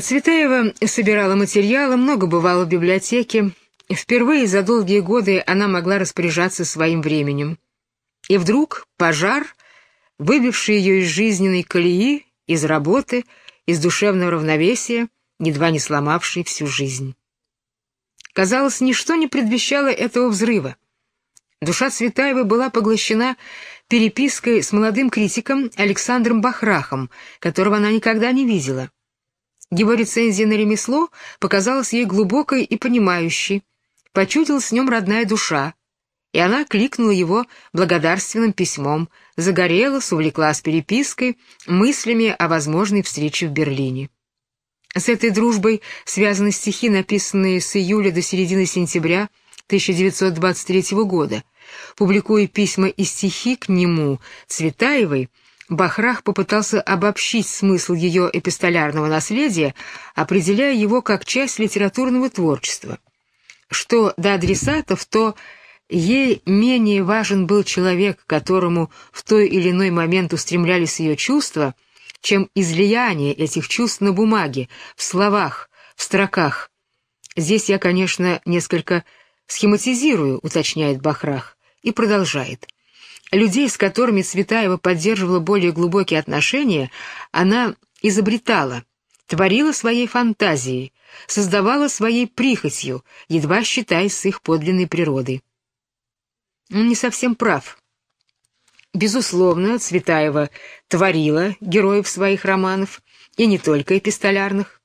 Цветаева собирала материалы, много бывала в библиотеке. Впервые за долгие годы она могла распоряжаться своим временем. И вдруг пожар, выбивший ее из жизненной колеи, из работы, из душевного равновесия, едва не сломавший всю жизнь. Казалось, ничто не предвещало этого взрыва. Душа Цветаевой была поглощена перепиской с молодым критиком Александром Бахрахом, которого она никогда не видела. Его рецензия на ремесло показалась ей глубокой и понимающей, почудилась с нем родная душа, и она кликнула его благодарственным письмом, загорелась, увлеклась перепиской, мыслями о возможной встрече в Берлине. С этой дружбой связаны стихи, написанные с июля до середины сентября 1923 года. Публикуя письма и стихи к нему, Цветаевой, Бахрах попытался обобщить смысл ее эпистолярного наследия, определяя его как часть литературного творчества. Что до адресатов, то ей менее важен был человек, которому в той или иной момент устремлялись ее чувства, чем излияние этих чувств на бумаге, в словах, в строках. Здесь я, конечно, несколько схематизирую, уточняет Бахрах, и продолжает. Людей, с которыми Цветаева поддерживала более глубокие отношения, она изобретала, творила своей фантазией, создавала своей прихотью, едва считаясь с их подлинной природой. Он не совсем прав. Безусловно, Цветаева творила героев своих романов, и не только эпистолярных.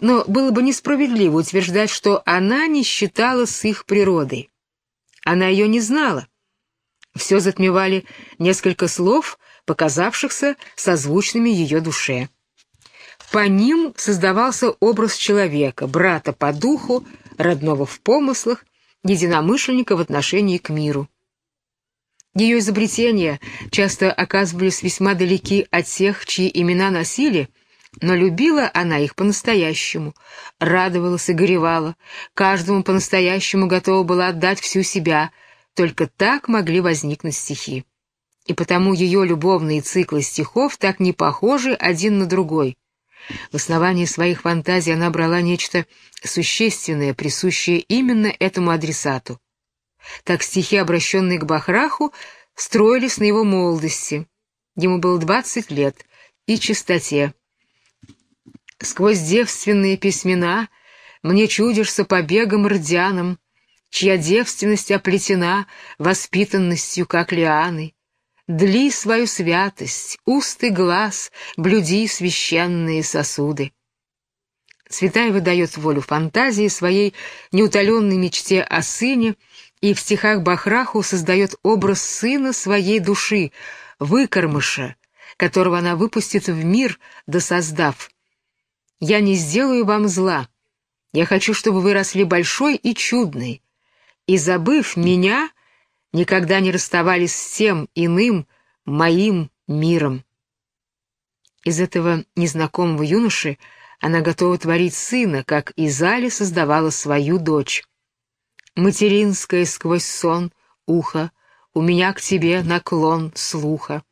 Но было бы несправедливо утверждать, что она не считала с их природой. Она ее не знала. Все затмевали несколько слов, показавшихся созвучными ее душе. По ним создавался образ человека, брата по духу, родного в помыслах, единомышленника в отношении к миру. Ее изобретения часто оказывались весьма далеки от тех, чьи имена носили, но любила она их по-настоящему, радовалась и горевала, каждому по-настоящему готова была отдать всю себя — только так могли возникнуть стихи. И потому ее любовные циклы стихов так не похожи один на другой. В основании своих фантазий она брала нечто существенное, присущее именно этому адресату. Так стихи, обращенные к Бахраху, строились на его молодости. Ему было двадцать лет, и чистоте. Сквозь девственные письмена мне чудишься побегом рдяным, чья девственность оплетена воспитанностью, как лианы. Дли свою святость, уст и глаз, блюди священные сосуды. Цветаева дает волю фантазии своей неутоленной мечте о сыне и в стихах Бахраху создает образ сына своей души, выкормыша, которого она выпустит в мир, досоздав. «Я не сделаю вам зла. Я хочу, чтобы вы росли большой и чудной, и, забыв меня, никогда не расставались с тем иным моим миром. Из этого незнакомого юноши она готова творить сына, как и Зали создавала свою дочь. Материнское сквозь сон ухо, у меня к тебе наклон слуха.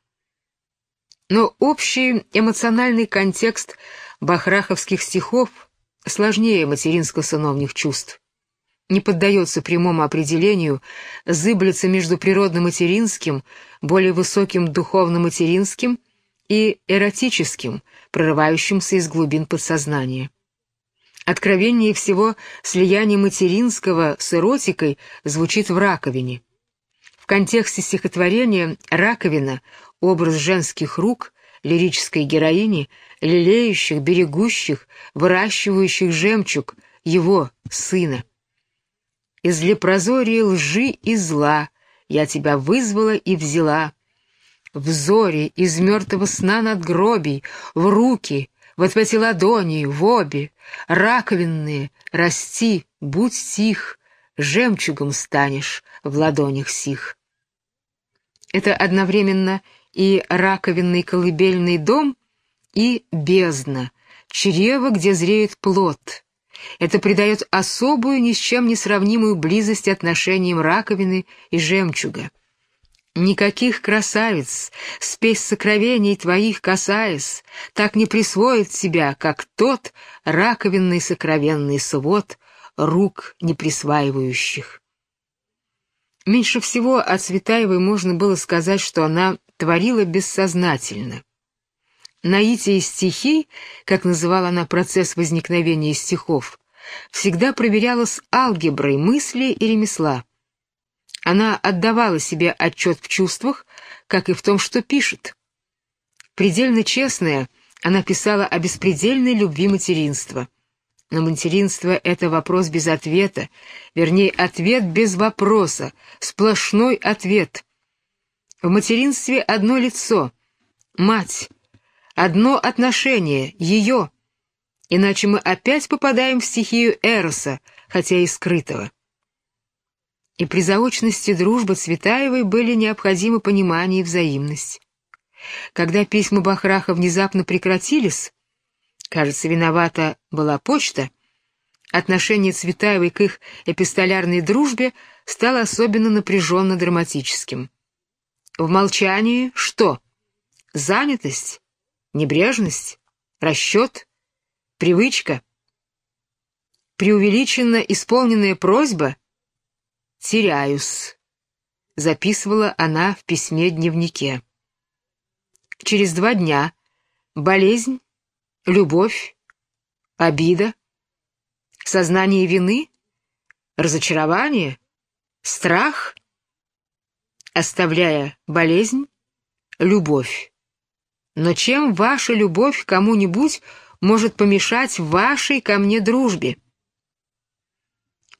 Но общий эмоциональный контекст бахраховских стихов сложнее материнско-сыновних чувств не поддается прямому определению, зыблется между природно-материнским, более высоким духовно-материнским и эротическим, прорывающимся из глубин подсознания. Откровение всего слияние материнского с эротикой звучит в раковине. В контексте стихотворения «Раковина» — образ женских рук, лирической героини, лелеющих, берегущих, выращивающих жемчуг, его, сына. Из лепрозория лжи и зла я тебя вызвала и взяла. В зоре из мертвого сна над гробей, в руки, вот эти ладони, в обе, раковинные, расти, будь тих, жемчугом станешь в ладонях сих. Это одновременно и раковинный колыбельный дом, и бездна, чрево, где зреет плод, это придает особую, ни с чем не сравнимую близость отношениям раковины и жемчуга. Никаких красавиц, спесь сокровений твоих касаясь, так не присвоит тебя, как тот раковинный сокровенный свод рук неприсваивающих. Меньше всего о Цветаевой можно было сказать, что она творила бессознательно. Наитие стихий, как называла она процесс возникновения стихов, всегда проверялась алгеброй мысли и ремесла. Она отдавала себе отчет в чувствах, как и в том, что пишет. Предельно честная, она писала о беспредельной любви материнства. Но материнство — это вопрос без ответа, вернее, ответ без вопроса, сплошной ответ. В материнстве одно лицо — мать, одно отношение — ее, иначе мы опять попадаем в стихию Эроса, хотя и скрытого и при заочности дружбы Цветаевой были необходимы понимание и взаимность. Когда письма Бахраха внезапно прекратились, кажется, виновата была почта, отношение Цветаевой к их эпистолярной дружбе стало особенно напряженно-драматическим. В молчании что? Занятость? Небрежность? Расчет? Привычка? Преувеличенно исполненная просьба — теряюсь», — записывала она в письме-дневнике. Через два дня болезнь, любовь, обида, сознание вины, разочарование, страх, оставляя болезнь, любовь. Но чем ваша любовь кому-нибудь может помешать вашей ко мне дружбе?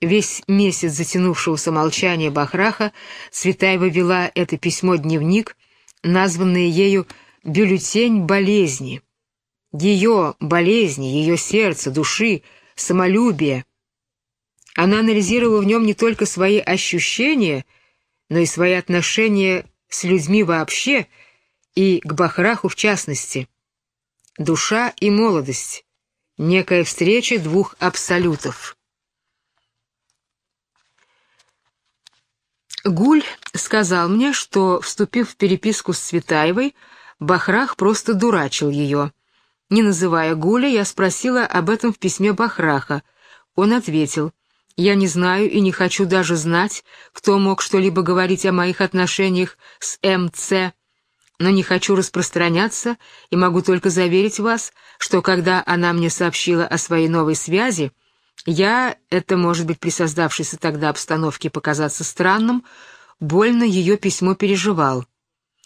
Весь месяц затянувшегося молчания Бахраха Цветаева вела это письмо-дневник, названное ею «Бюллетень болезни». Ее болезни, ее сердце, души, самолюбие. Она анализировала в нем не только свои ощущения, но и свои отношения с людьми вообще и к Бахраху в частности. Душа и молодость. Некая встреча двух абсолютов. Гуль сказал мне, что, вступив в переписку с Цветаевой, Бахрах просто дурачил ее. Не называя Гуля, я спросила об этом в письме Бахраха. Он ответил, «Я не знаю и не хочу даже знать, кто мог что-либо говорить о моих отношениях с МЦ, но не хочу распространяться и могу только заверить вас, что когда она мне сообщила о своей новой связи, я, это может быть при создавшейся тогда обстановке показаться странным, больно ее письмо переживал.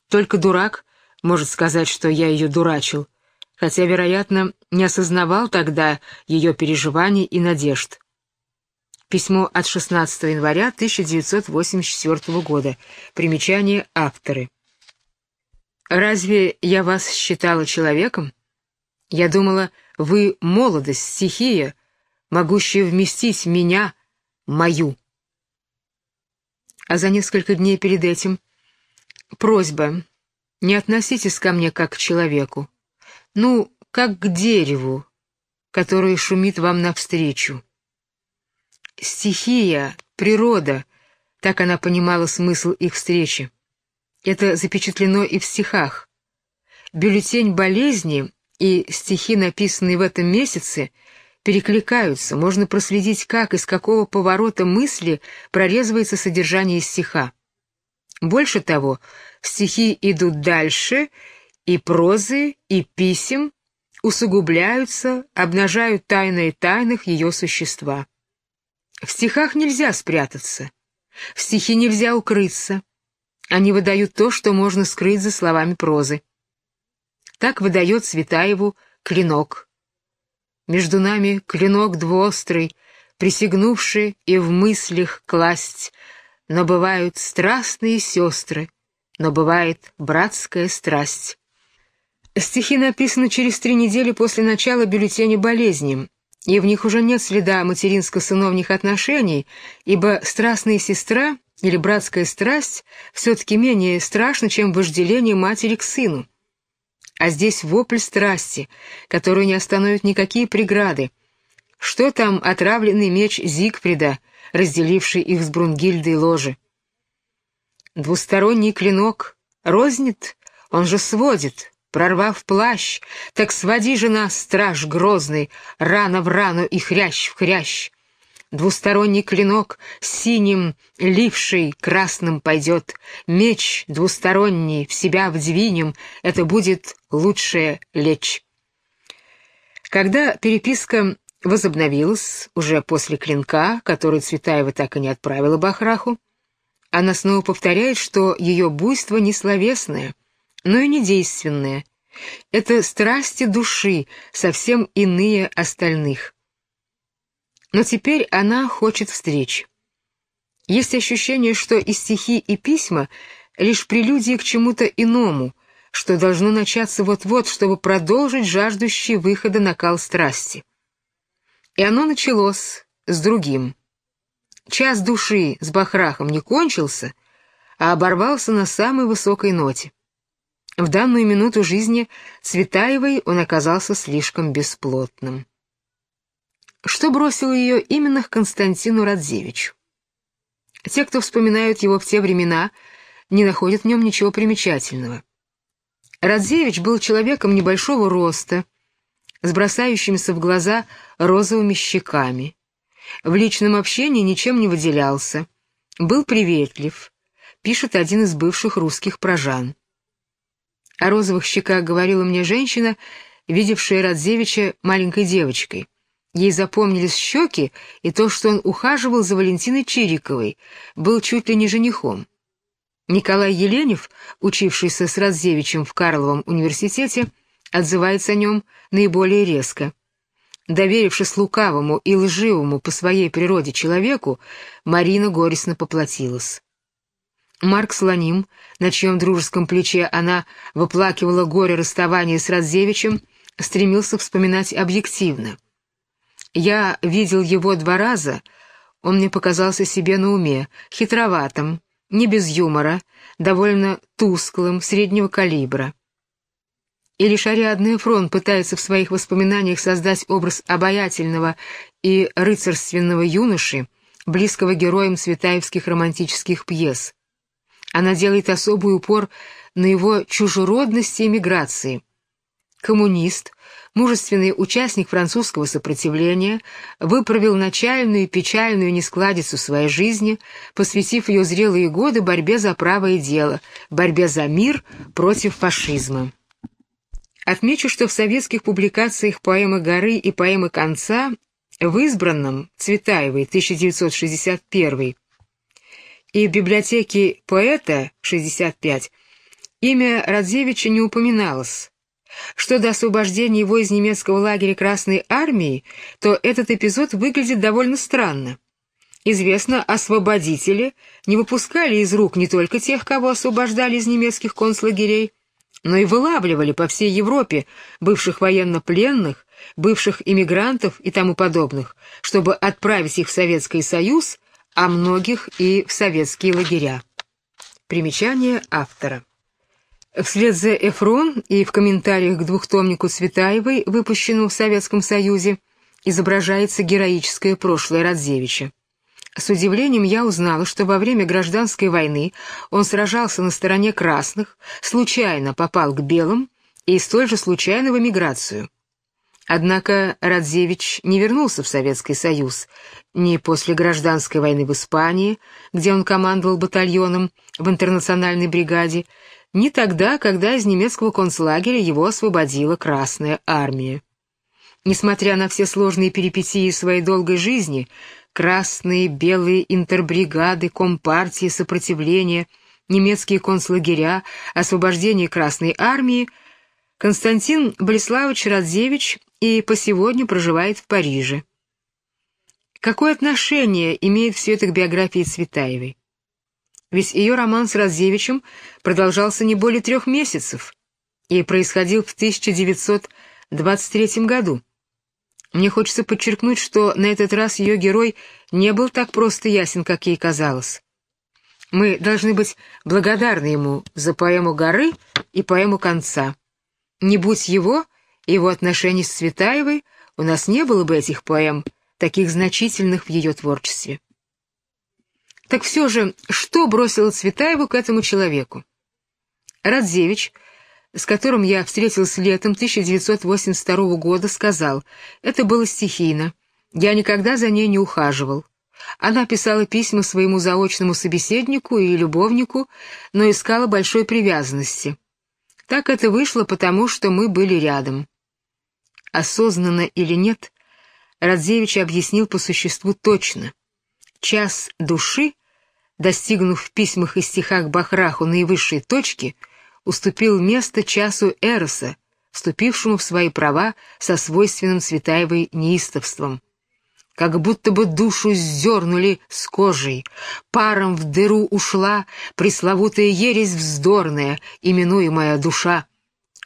Только дурак может сказать, что я ее дурачил, хотя, вероятно, не осознавал тогда ее переживаний и надежд. Письмо от 16 января 1984 года. Примечание авторы. «Разве я вас считала человеком? Я думала, вы молодость, стихия, могущая вместить меня, мою. А за несколько дней перед этим просьба, не относитесь ко мне как к человеку, ну, как к дереву, которое шумит вам навстречу. Стихия, природа, так она понимала смысл их встречи. Это запечатлено и в стихах. Бюллетень болезни и стихи, написанные в этом месяце — перекликаются, можно проследить, как из какого поворота мысли прорезывается содержание стиха. Больше того, стихи идут дальше, и прозы, и писем усугубляются, обнажают тайны тайных ее существа. В стихах нельзя спрятаться, в стихи нельзя укрыться. Они выдают то, что можно скрыть за словами прозы. Так выдает Светаеву клинок. Между нами клинок двуострый, присягнувший и в мыслях класть, но бывают страстные сестры, но бывает братская страсть. Стихи написаны через три недели после начала бюллетеня болезни, и в них уже нет следа материнско-сыновних отношений, ибо страстная сестра или братская страсть все-таки менее страшна, чем вожделение матери к сыну. А здесь вопль страсти, которую не остановят никакие преграды. Что там отравленный меч Зигфрида, разделивший их с Брунгильдой ложи? Двусторонний клинок рознит, он же сводит, прорвав плащ, так своди же нас, страж грозный, рано в рану и хрящ в хрящ. Двусторонний клинок синим, ливший, красным пойдет. Меч двусторонний в себя вдвинем, это будет лучшее лечь. Когда переписка возобновилась, уже после клинка, который Цветаева так и не отправила Бахраху, она снова повторяет, что ее буйство не словесное, но и не действенное. Это страсти души, совсем иные остальных. Но теперь она хочет встреч. Есть ощущение, что и стихи, и письма — лишь прелюдии к чему-то иному, что должно начаться вот-вот, чтобы продолжить жаждущий выхода накал страсти. И оно началось с другим. Час души с Бахрахом не кончился, а оборвался на самой высокой ноте. В данную минуту жизни Цветаевой он оказался слишком бесплотным. Что бросило ее именно к Константину Радзевичу? Те, кто вспоминают его в те времена, не находят в нем ничего примечательного. Радзевич был человеком небольшого роста, с бросающимися в глаза розовыми щеками. В личном общении ничем не выделялся, был приветлив, пишет один из бывших русских прожан. О розовых щеках говорила мне женщина, видевшая Радзевича маленькой девочкой. Ей запомнились щеки и то, что он ухаживал за Валентиной Чириковой, был чуть ли не женихом. Николай Еленев, учившийся с Радзевичем в Карловом университете, отзывается о нем наиболее резко. Доверившись лукавому и лживому по своей природе человеку, Марина горестно поплатилась. Марк Слоним, на чьем дружеском плече она выплакивала горе расставания с Радзевичем, стремился вспоминать объективно. «Я видел его два раза, он мне показался себе на уме, хитроватым, не без юмора, довольно тусклым, среднего калибра. И лишь Ариадный Фрон пытается в своих воспоминаниях создать образ обаятельного и рыцарственного юноши, близкого героям цветаевских романтических пьес. Она делает особый упор на его чужеродности и миграции. Коммунист, мужественный участник французского сопротивления, выправил начальную и печальную нескладицу своей жизни, посвятив ее зрелые годы борьбе за правое дело, борьбе за мир против фашизма. Отмечу, что в советских публикациях поэмы «Горы» и поэмы «Конца» в избранном Цветаевой 1961 и в библиотеке поэта 65 имя Радзевича не упоминалось. Что до освобождения его из немецкого лагеря Красной Армии, то этот эпизод выглядит довольно странно. Известно, освободители не выпускали из рук не только тех, кого освобождали из немецких концлагерей, но и вылавливали по всей Европе бывших военнопленных, бывших иммигрантов и тому подобных, чтобы отправить их в Советский Союз, а многих и в советские лагеря. Примечание автора. Вслед за Эфрон и в комментариях к двухтомнику Цветаевой, выпущенному в Советском Союзе, изображается героическое прошлое Радзевича. С удивлением я узнала, что во время гражданской войны он сражался на стороне красных, случайно попал к белым и столь же случайно в эмиграцию. Однако Радзевич не вернулся в Советский Союз ни после гражданской войны в Испании, где он командовал батальоном в интернациональной бригаде, ни тогда, когда из немецкого концлагеря его освободила Красная Армия. Несмотря на все сложные перипетии своей долгой жизни, красные, белые интербригады, компартии, сопротивление, немецкие концлагеря, освобождение Красной армии, Константин Болеславович Радзевич и по сегодня проживает в Париже. Какое отношение имеет все это к биографии Цветаевой? Ведь ее роман с Радзевичем продолжался не более трех месяцев и происходил в 1923 году. Мне хочется подчеркнуть, что на этот раз ее герой не был так просто ясен, как ей казалось. Мы должны быть благодарны ему за поэму «Горы» и поэму «Конца». Не будь его, его отношений с Цветаевой, у нас не было бы этих поэм, таких значительных в ее творчестве. Так все же, что бросило Цветаеву к этому человеку? Радзевич, с которым я встретился летом 1982 года, сказал, это было стихийно, я никогда за ней не ухаживал. Она писала письма своему заочному собеседнику и любовнику, но искала большой привязанности. Так это вышло потому, что мы были рядом. Осознанно или нет, Радзевич объяснил по существу точно. Час души, достигнув в письмах и стихах Бахраху наивысшей точки, уступил место часу Эроса, вступившему в свои права со свойственным Цветаевой неистовством как будто бы душу сдернули с кожей, паром в дыру ушла пресловутая ересь вздорная, именуемая душа.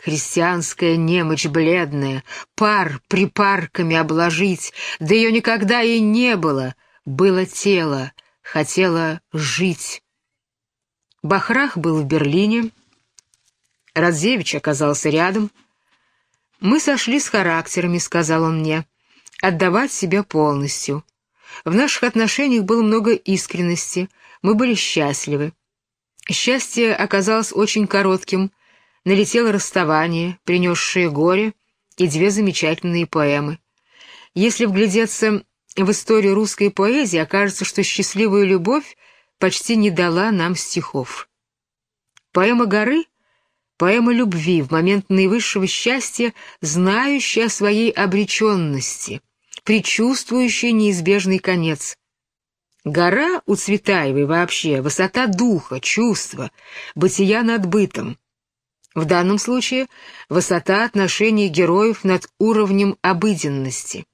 Христианская немочь бледная, пар припарками обложить, да ее никогда и не было, было тело, хотела жить. Бахрах был в Берлине, Радзевич оказался рядом. «Мы сошли с характерами», — сказал он мне отдавать себя полностью. В наших отношениях было много искренности, мы были счастливы. Счастье оказалось очень коротким, налетело расставание, принесшее горе и две замечательные поэмы. Если вглядеться в историю русской поэзии, окажется, что счастливая любовь почти не дала нам стихов. Поэма «Горы» — поэма любви в момент наивысшего счастья, знающая о своей обреченности — предчувствующий неизбежный конец. Гора у Цветаевой вообще высота духа, чувства, бытия над бытом. В данном случае высота отношений героев над уровнем обыденности.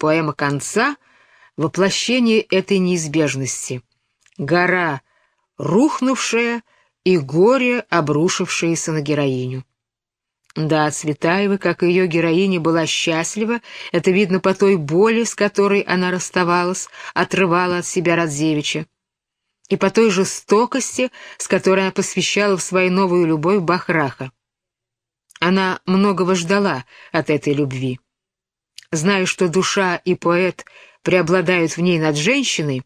Поэма конца — воплощение этой неизбежности. Гора, рухнувшая и горе, обрушившееся на героиню. Да, Цветаева, как и ее героиня, была счастлива, это видно по той боли, с которой она расставалась, отрывала от себя Радзевича, и по той жестокости, с которой она посвящала в свою новую любовь Бахраха. Она многого ждала от этой любви. Зная, что душа и поэт преобладают в ней над женщиной,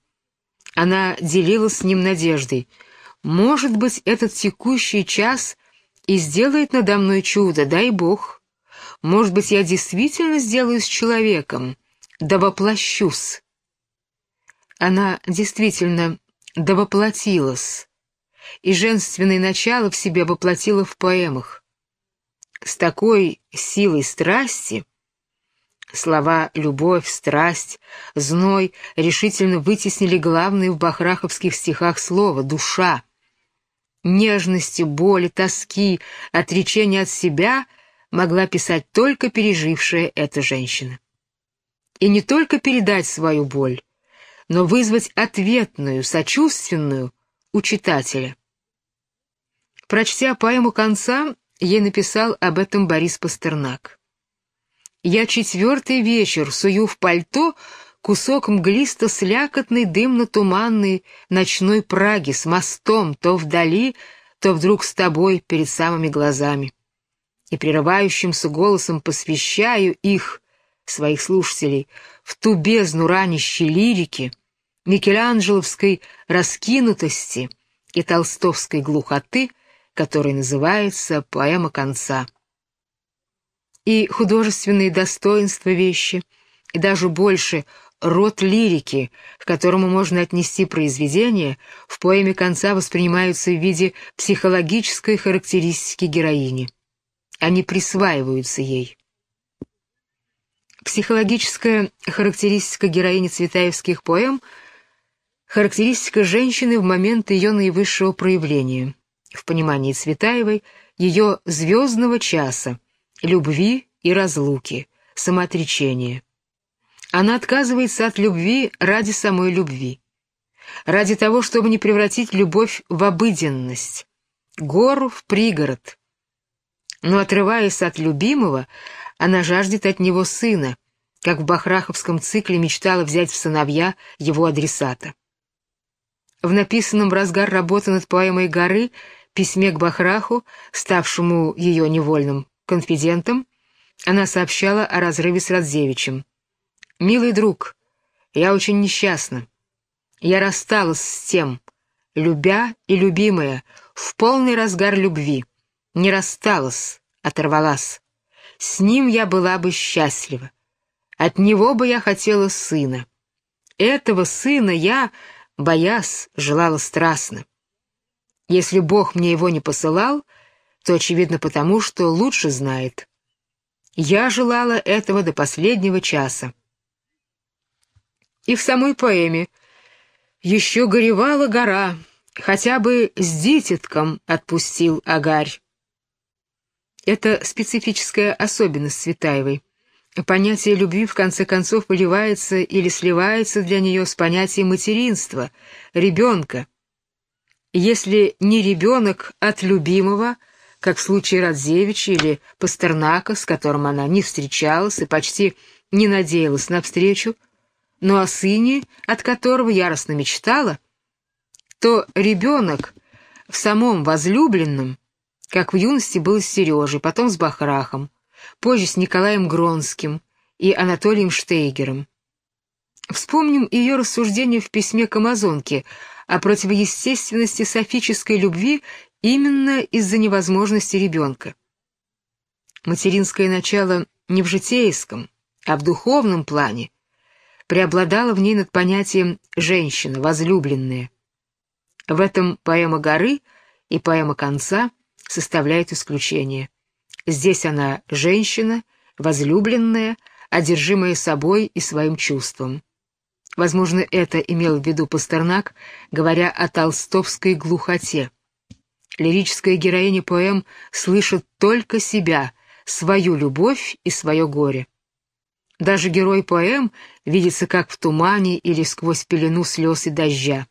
она делилась с ним надеждой. Может быть, этот текущий час — и сделает надо мной чудо, дай Бог. Может быть, я действительно сделаюсь человеком, да воплощусь. Она действительно довоплотилась, и женственное начало в себе воплотила в поэмах. С такой силой страсти слова «любовь», «страсть», «зной» решительно вытеснили главные в бахраховских стихах слово «душа» нежности, боли, тоски, отречения от себя могла писать только пережившая эта женщина. И не только передать свою боль, но вызвать ответную, сочувственную у читателя. Прочтя поэму конца, ей написал об этом Борис Пастернак. «Я четвертый вечер сую в пальто кусок мглисто-слякотной дымно-туманной ночной Праги с мостом то вдали, то вдруг с тобой перед самыми глазами. И прерывающимся голосом посвящаю их, своих слушателей, в ту бездну ранящей лирики, микеланджеловской раскинутости и толстовской глухоты, которая называется «Поэма конца». И художественные достоинства вещи, и даже больше — род лирики, к которому можно отнести произведение, в поэме конца воспринимаются в виде психологической характеристики героини. Они присваиваются ей. Психологическая характеристика героини цветаевских поэм — характеристика женщины в момент ее наивысшего проявления, в понимании Цветаевой ее звездного часа, любви и разлуки, самоотречения. Она отказывается от любви ради самой любви, ради того, чтобы не превратить любовь в обыденность, гору в пригород. Но, отрываясь от любимого, она жаждет от него сына, как в бахраховском цикле мечтала взять в сыновья его адресата. В написанном в разгар работы над поэмой «Горы» письме к Бахраху, ставшему ее невольным конфидентом, она сообщала о разрыве с Радзевичем. «Милый друг, я очень несчастна. Я рассталась с тем, любя и любимая, в полный разгар любви. Не рассталась, оторвалась. С ним я была бы счастлива. От него бы я хотела сына. Этого сына я, боясь, желала страстно. Если Бог мне его не посылал, то, очевидно, потому, что лучше знает. Я желала этого до последнего часа. И в самой поэме «Еще горевала гора», хотя бы с дитятком отпустил агарь. Это специфическая особенность Цветаевой. Понятие любви в конце концов выливается или сливается для нее с понятием материнства, ребенка. Если не ребенок от любимого, как в случае Радзевича или Пастернака, с которым она не встречалась и почти не надеялась на встречу, но о сыне, от которого яростно мечтала, то ребенок в самом возлюбленном, как в юности был с Сережей, потом с Бахрахом, позже с Николаем Гронским и Анатолием Штейгером. Вспомним ее рассуждение в письме к Амазонке о противоестественности софической любви именно из-за невозможности ребенка. Материнское начало не в житейском, а в духовном плане преобладало в ней над понятием «женщина», «возлюбленная». В этом поэма «Горы» и поэма «Конца» составляют исключение. Здесь она женщина, возлюбленная, одержимая собой и своим чувством. Возможно, это имел в виду Пастернак, говоря о толстовской глухоте. Лирическая героиня поэм слышит только себя, свою любовь и свое горе. Даже герой поэм видится как в тумане или сквозь пелену слез и дождя.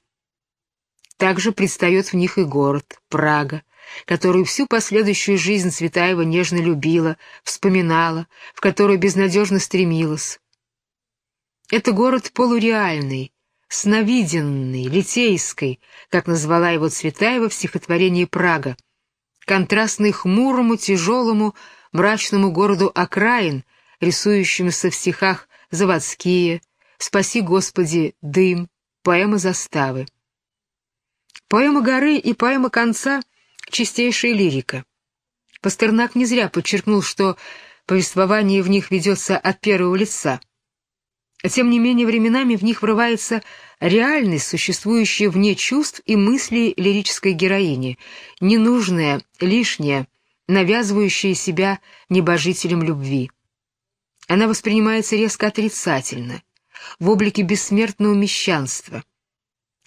Также предстает в них и город, Прага, которую всю последующую жизнь Цветаева нежно любила, вспоминала, в которую безнадежно стремилась. Это город полуреальный, сновиденный, литейский, как назвала его Цветаева в стихотворении «Прага», контрастный хмурому, тяжелому, мрачному городу окраин, рисующимся в стихах «Заводские», «Спаси, Господи, дым», поэма заставы. Поэма горы и поэма конца — чистейшая лирика. Пастернак не зря подчеркнул, что повествование в них ведется от первого лица — тем не менее, временами в них врывается реальность, существующая вне чувств и мыслей лирической героини, ненужная, лишняя, навязывающая себя небожителем любви. Она воспринимается резко отрицательно, в облике бессмертного мещанства.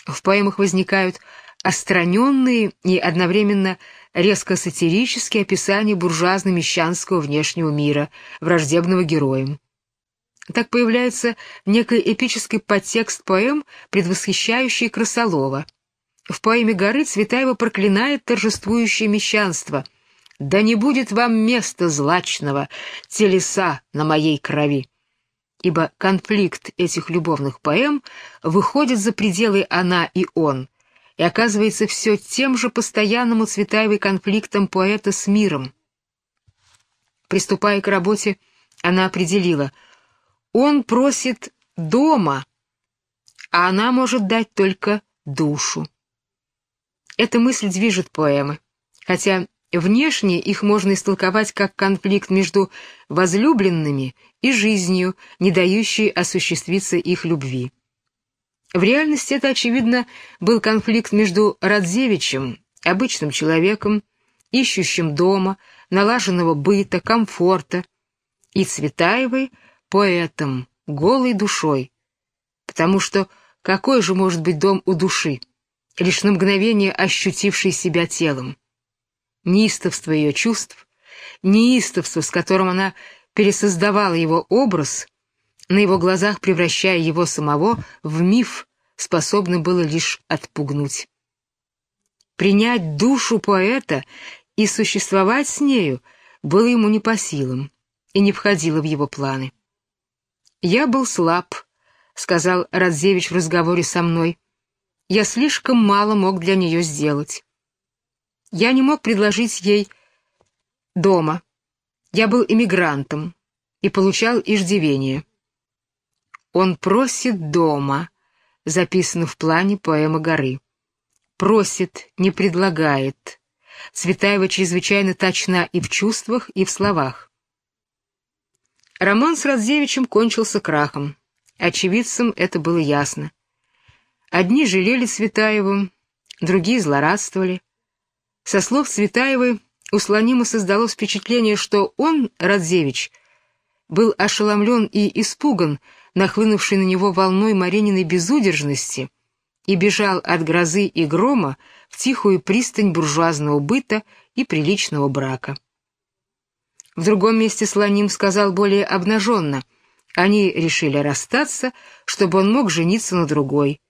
В поэмах возникают остраненные и одновременно резко сатирические описания буржуазно-мещанского внешнего мира, враждебного героям. Так появляется некий эпический подтекст поэм, предвосхищающий Красолова. В поэме «Горы» Цветаева проклинает торжествующее мещанство. «Да не будет вам места злачного, телеса на моей крови». Ибо конфликт этих любовных поэм выходит за пределы «она» и «он», и оказывается все тем же постоянным у Цветаевой конфликтом поэта с миром. Приступая к работе, она определила — он просит дома, а она может дать только душу. Эта мысль движет поэмы, хотя внешне их можно истолковать как конфликт между возлюбленными и жизнью, не дающей осуществиться их любви. В реальности это, очевидно, был конфликт между Радзевичем, обычным человеком, ищущим дома, налаженного быта, комфорта, и Цветаевой — поэтом, голой душой. Потому что какой же может быть дом у души, лишь на мгновение ощутивший себя телом? Неистовство ее чувств, неистовство, с которым она пересоздавала его образ, на его глазах превращая его самого в миф, способный было лишь отпугнуть. Принять душу поэта и существовать с нею было ему не по силам и не входило в его планы. «Я был слаб», — сказал Радзевич в разговоре со мной. «Я слишком мало мог для нее сделать. Я не мог предложить ей дома. Я был эмигрантом и получал иждивение». «Он просит дома», — записано в плане поэмы «Горы». Просит, не предлагает. Цветаева чрезвычайно точна и в чувствах, и в словах. Роман с Радзевичем кончился крахом. Очевидцам это было ясно. Одни жалели Цветаеву, другие злорадствовали. Со слов Цветаевой у Слонима создалось впечатление, что он, Радзевич, был ошеломлен и испуган нахлынувшей на него волной Марининой безудержности и бежал от грозы и грома в тихую пристань буржуазного быта и приличного брака. В другом месте Слоним сказал более обнаженно. Они решили расстаться, чтобы он мог жениться на другой.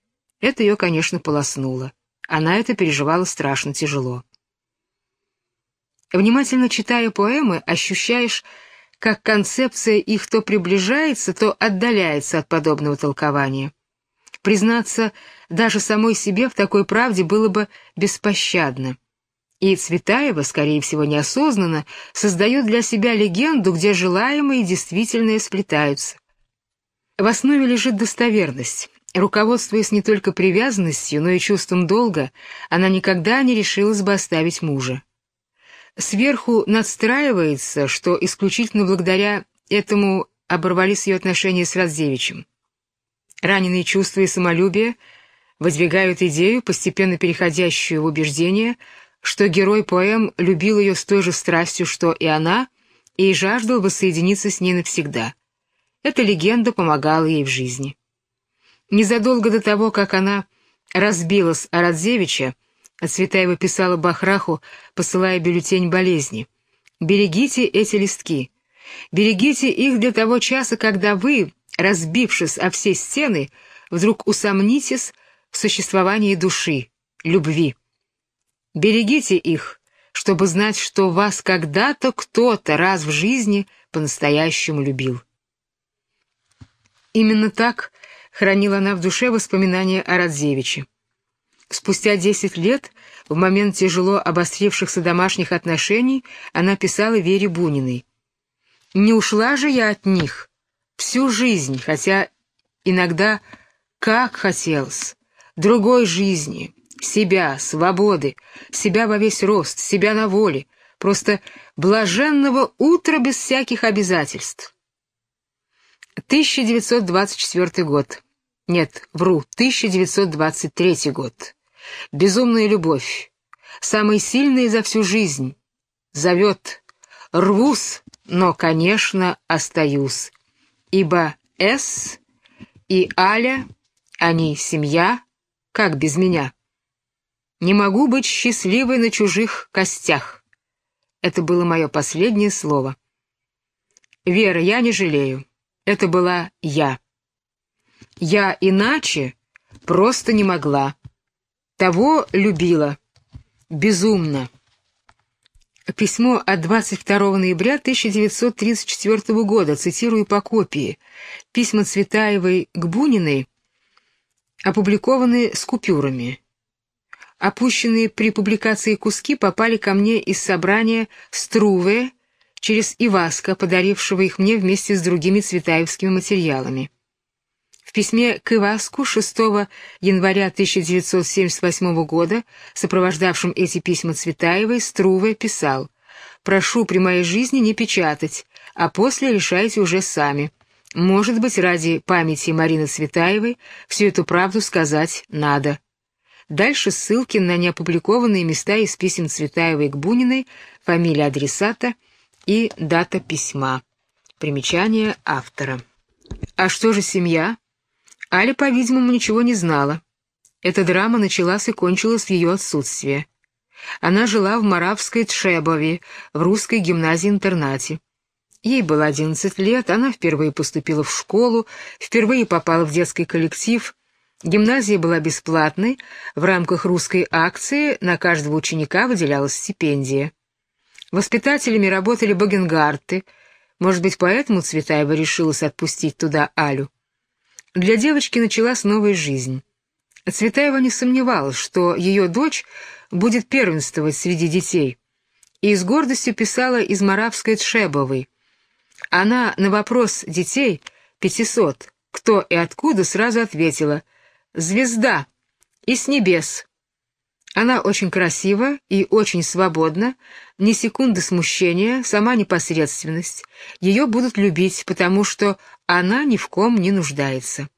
Это ее, конечно, полоснуло. Она это переживала страшно тяжело. Внимательно читая поэмы, ощущаешь, как концепция их то приближается, то отдаляется от подобного толкования. Признаться даже самой себе в такой правде было бы беспощадно. И Цветаева, скорее всего неосознанно, создает для себя легенду, где желаемое и действительное сплетаются. В основе лежит достоверность. Руководствуясь не только привязанностью, но и чувством долга, она никогда не решилась бы оставить мужа. Сверху надстраивается, что исключительно благодаря этому оборвались ее отношения с Радзевичем. Раненые чувства и самолюбие выдвигают идею, постепенно переходящую в убеждение, что герой поэм любил ее с той же страстью, что и она, и жаждал воссоединиться с ней навсегда. Эта легенда помогала ей в жизни. Незадолго до того, как она разбилась о Радзевича, Цветаева писала Бахраху, посылая бюллетень болезни. «Берегите эти листки. Берегите их для того часа, когда вы, разбившись о все стены, вдруг усомнитесь в существовании души, любви. Берегите их, чтобы знать, что вас когда-то кто-то раз в жизни по-настоящему любил. Именно так хранила она в душе воспоминания о Радзевиче. Спустя десять лет, в момент тяжело обострившихся домашних отношений, она писала Вере Буниной. «Не ушла же я от них всю жизнь, хотя иногда как хотелось, другой жизни, себя, свободы, себя во весь рост, себя на воле, просто блаженного утра без всяких обязательств. 1924 год. Нет, вру, 1923 год. Безумная любовь, самый сильный за всю жизнь, зовет. Рвусь, но, конечно, остаюсь, ибо С и Аля, они семья, как без меня. Не могу быть счастливой на чужих костях. Это было мое последнее слово. Вера, я не жалею. Это была я. Я иначе просто не могла. Того любила. Безумно. Письмо от 22 ноября 1934 года, цитирую по копии. Письма Цветаевой к Буниной опубликованы с купюрами. Опущенные при публикации куски попали ко мне из собрания Струве через Иваска, подарившего их мне вместе с другими цветаевскими материалами. В письме к Иваску 6 января 1978 года, сопровождавшем эти письма Цветаевой, Струве писал «Прошу при моей жизни не печатать, а после решайте уже сами. Может быть, ради памяти Марины Цветаевой всю эту правду сказать надо». Дальше ссылки на неопубликованные места из писем Цветаевой к Буниной, фамилия адресата и дата письма. Примечание автора. А что же семья? Аля, по-видимому, ничего не знала. Эта драма началась и кончилась в ее отсутствие. Она жила в Моравской Тшебове, в русской гимназии-интернате. Ей было 11 лет, она впервые поступила в школу, впервые попала в детский коллектив, Гимназия была бесплатной, в рамках русской акции на каждого ученика выделялась стипендия. Воспитателями работали богенгарты, может быть, поэтому Цветаева решилась отпустить туда Алю. Для девочки началась новая жизнь. Цветаева не сомневалась, что ее дочь будет первенствовать среди детей, и с гордостью писала из Моравской Тшебовой. Она на вопрос детей, 500, кто и откуда, сразу ответила — звезда, и с небес. Она очень красива и очень свободна, ни секунды смущения, сама непосредственность. Ее будут любить, потому что она ни в ком не нуждается.